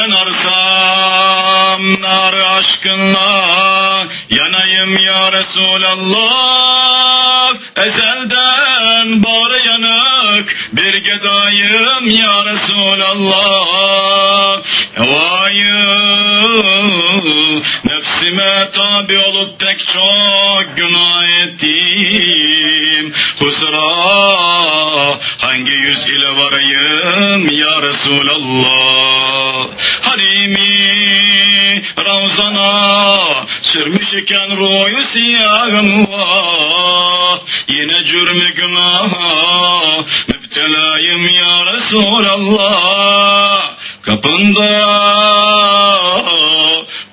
Yanarsam nar aşkınla yanayım ya Resulallah. Ezelden bağrı yanık bir gedayım ya Resulallah. Vayı nefsime tabi olup pek çok günah ettim. Huzura hangi yüz ile varayım ya Resulallah Ravzana sürmüş iken ruyu siyahım vah Yine cürmü günaha müptelayım ya Resulallah. Kapında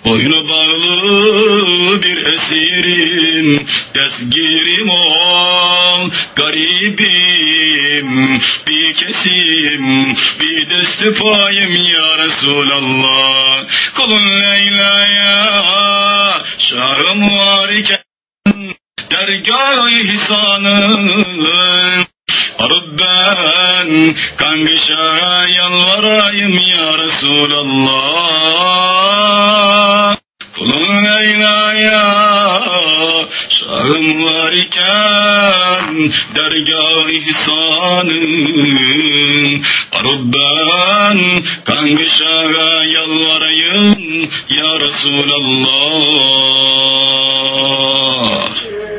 boynu bağlı bir esirim Tesgirim ol garibim. Bir kesim bir desti payım ya Resulallah Kulun Leyla'ya şarım var iken Dergâh-ı ihsanın. Arıp ben kangışa yalvarayım ya Resulallah. Kulun Leyla'ya şahım var iken dergâh ihsanın Arıp ben kangışa yalvarayım ya Resulallah